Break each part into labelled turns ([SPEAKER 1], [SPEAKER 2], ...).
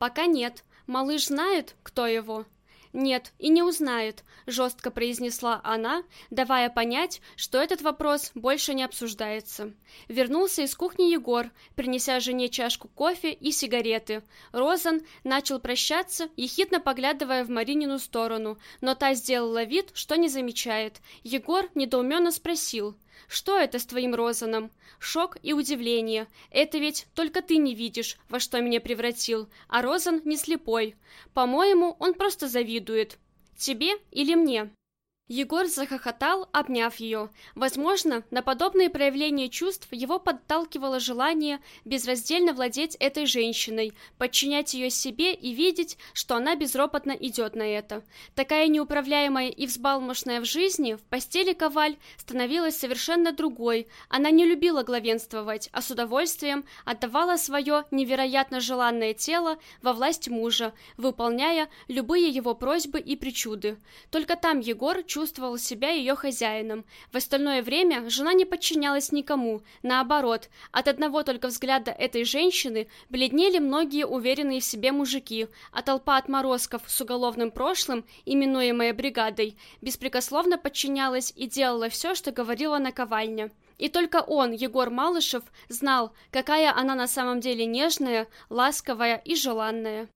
[SPEAKER 1] Пока нет. Малыш знает, кто его? «Нет, и не узнает», — жестко произнесла она, давая понять, что этот вопрос больше не обсуждается. Вернулся из кухни Егор, принеся жене чашку кофе и сигареты. Розан начал прощаться, ехидно поглядывая в Маринину сторону, но та сделала вид, что не замечает. Егор недоуменно спросил — что это с твоим Розаном? Шок и удивление. Это ведь только ты не видишь, во что меня превратил, а Розан не слепой. По-моему, он просто завидует. Тебе или мне? Егор захохотал, обняв ее. Возможно, на подобные проявления чувств его подталкивало желание безраздельно владеть этой женщиной, подчинять ее себе и видеть, что она безропотно идет на это. Такая неуправляемая и взбалмошная в жизни, в постели Коваль становилась совершенно другой. Она не любила главенствовать, а с удовольствием отдавала свое невероятно желанное тело во власть мужа, выполняя любые его просьбы и причуды. Только там Егор чувствовал чувствовал себя ее хозяином. В остальное время жена не подчинялась никому. Наоборот, от одного только взгляда этой женщины бледнели многие уверенные в себе мужики, а толпа отморозков с уголовным прошлым, именуемая бригадой, беспрекословно подчинялась и делала все, что говорила наковальня. И только он, Егор Малышев, знал, какая она на самом деле нежная, ласковая и желанная.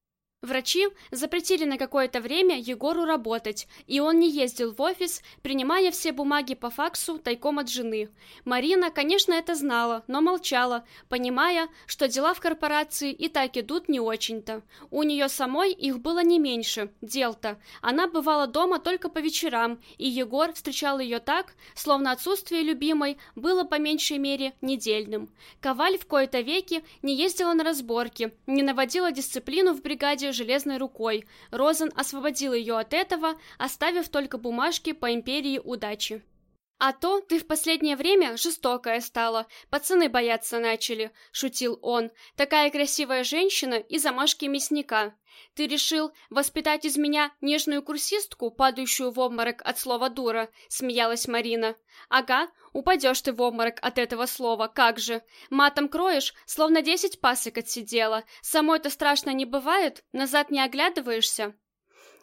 [SPEAKER 1] Врачи запретили на какое-то время Егору работать, и он не ездил в офис, принимая все бумаги по факсу тайком от жены. Марина, конечно, это знала, но молчала, понимая, что дела в корпорации и так идут не очень-то. У нее самой их было не меньше, дел-то. Она бывала дома только по вечерам, и Егор встречал ее так, словно отсутствие любимой было по меньшей мере недельным. Коваль в кои-то веки не ездила на разборки, не наводила дисциплину в бригаде железной рукой. Розен освободил ее от этого, оставив только бумажки по империи удачи. «А то ты в последнее время жестокая стала, пацаны бояться начали», — шутил он. «Такая красивая женщина и замашки мясника. Ты решил воспитать из меня нежную курсистку, падающую в обморок от слова «дура», — смеялась Марина. «Ага, упадешь ты в обморок от этого слова, как же. Матом кроешь, словно десять пасок отсидела. Самой-то страшно не бывает, назад не оглядываешься».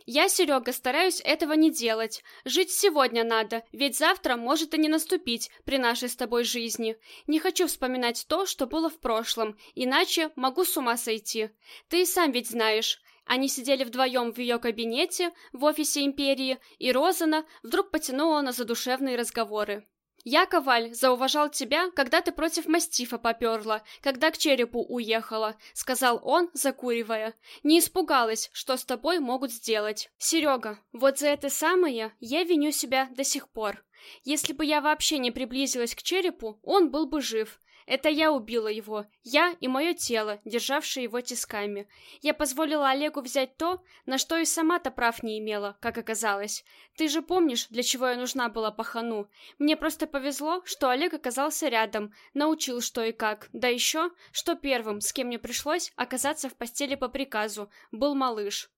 [SPEAKER 1] Я, Серега, стараюсь этого не делать. Жить сегодня надо, ведь завтра может и не наступить при нашей с тобой жизни. Не хочу вспоминать то, что было в прошлом, иначе могу с ума сойти. Ты и сам ведь знаешь. Они сидели вдвоем в ее кабинете в офисе Империи, и Розана вдруг потянула на задушевные разговоры. «Я, Коваль, зауважал тебя, когда ты против мастифа поперла, когда к черепу уехала», — сказал он, закуривая. «Не испугалась, что с тобой могут сделать. Серега, вот за это самое я виню себя до сих пор. Если бы я вообще не приблизилась к черепу, он был бы жив. Это я убила его, я и мое тело, державшее его тисками. Я позволила Олегу взять то, на что и сама-то прав не имела, как оказалось. Ты же помнишь, для чего я нужна была пахану? Мне просто повезло, что Олег оказался рядом, научил что и как. Да еще, что первым, с кем мне пришлось оказаться в постели по приказу, был малыш.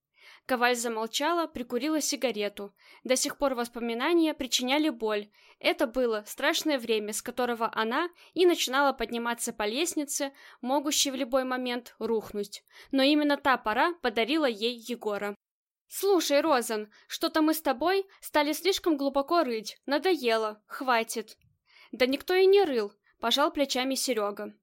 [SPEAKER 1] Коваль замолчала, прикурила сигарету. До сих пор воспоминания причиняли боль. Это было страшное время, с которого она и начинала подниматься по лестнице, могущей в любой момент рухнуть. Но именно та пора подарила ей Егора. «Слушай, Розан, что-то мы с тобой стали слишком глубоко рыть. Надоело. Хватит». «Да никто и не рыл», — пожал плечами Серега.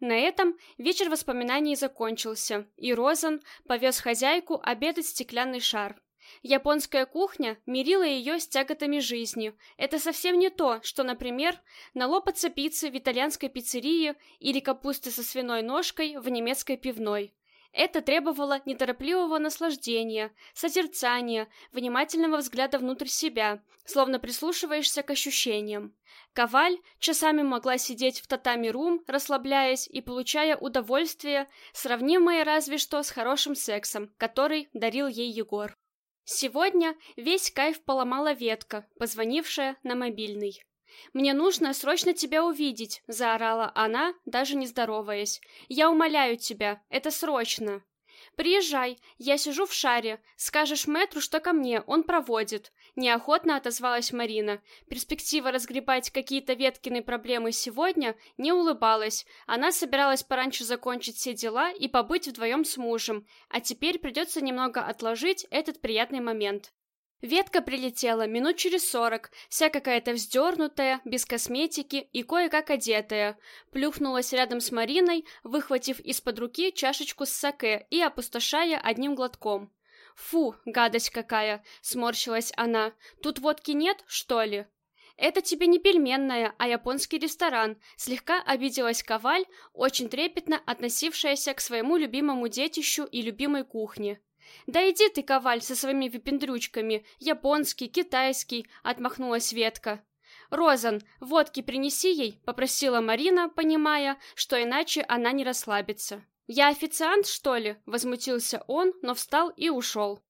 [SPEAKER 1] На этом вечер воспоминаний закончился, и Розан повез хозяйку обедать стеклянный шар. Японская кухня мирила ее с тяготами жизни. Это совсем не то, что, например, налопаться пиццы в итальянской пиццерии или капусты со свиной ножкой в немецкой пивной. Это требовало неторопливого наслаждения, созерцания, внимательного взгляда внутрь себя, словно прислушиваешься к ощущениям. Коваль часами могла сидеть в татами-рум, расслабляясь и получая удовольствие, сравнимое разве что с хорошим сексом, который дарил ей Егор. Сегодня весь кайф поломала ветка, позвонившая на мобильный. «Мне нужно срочно тебя увидеть», — заорала она, даже не здороваясь. «Я умоляю тебя, это срочно». «Приезжай, я сижу в шаре. Скажешь мэтру, что ко мне, он проводит». Неохотно отозвалась Марина. Перспектива разгребать какие-то Веткины проблемы сегодня не улыбалась. Она собиралась пораньше закончить все дела и побыть вдвоем с мужем, а теперь придется немного отложить этот приятный момент. Ветка прилетела минут через сорок, вся какая-то вздернутая, без косметики и кое-как одетая. Плюхнулась рядом с Мариной, выхватив из-под руки чашечку с саке и опустошая одним глотком. «Фу, гадость какая!» — сморщилась она. «Тут водки нет, что ли?» «Это тебе не пельменная, а японский ресторан», — слегка обиделась Коваль, очень трепетно относившаяся к своему любимому детищу и любимой кухне. «Да иди ты, Коваль, со своими выпендрючками, японский, китайский», — отмахнулась Ветка. «Розан, водки принеси ей», — попросила Марина, понимая, что иначе она не расслабится. «Я официант, что ли?» — возмутился он, но встал и ушел.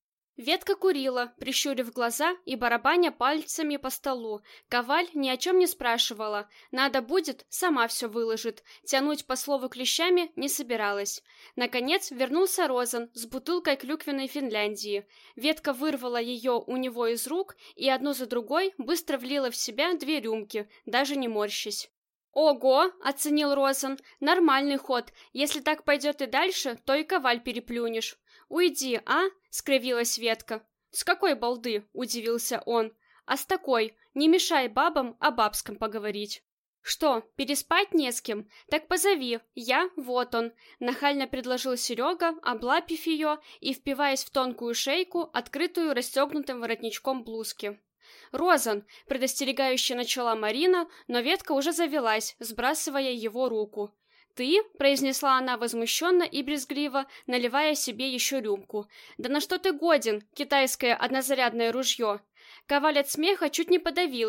[SPEAKER 1] Ветка курила, прищурив глаза и барабаня пальцами по столу. Коваль ни о чем не спрашивала. Надо будет, сама все выложит. Тянуть по слову клещами не собиралась. Наконец вернулся Розан с бутылкой клюквенной Финляндии. Ветка вырвала ее у него из рук и одну за другой быстро влила в себя две рюмки, даже не морщась. «Ого!» — оценил Розан. «Нормальный ход. Если так пойдет и дальше, то и коваль переплюнешь». «Уйди, а?» — скривилась ветка. «С какой балды?» — удивился он. «А с такой. Не мешай бабам о бабском поговорить». «Что, переспать не с кем? Так позови. Я, вот он», — нахально предложил Серега, облапив ее и впиваясь в тонкую шейку, открытую расстегнутым воротничком блузки. «Розан!» — предостерегающе начала Марина, но ветка уже завелась, сбрасывая его руку. «Ты?» — произнесла она возмущенно и брезгливо, наливая себе еще рюмку. «Да на что ты годен, китайское однозарядное ружье?» Коваль от смеха чуть не подавил